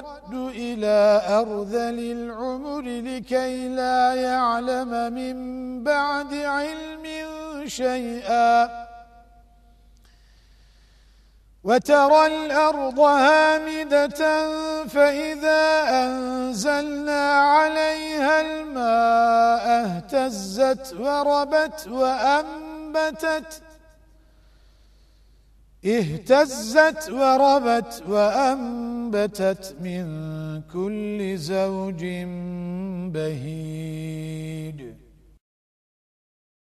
يرد إلى أرذل العمر لكي لا يعلم من بعد علم شيئا. وترى الأرض هامدة فإذا أنزلنا عليها الماء اهتزت وربت وأنبتت. اهتزت وربت وأنبتت. من كل زوج بهيد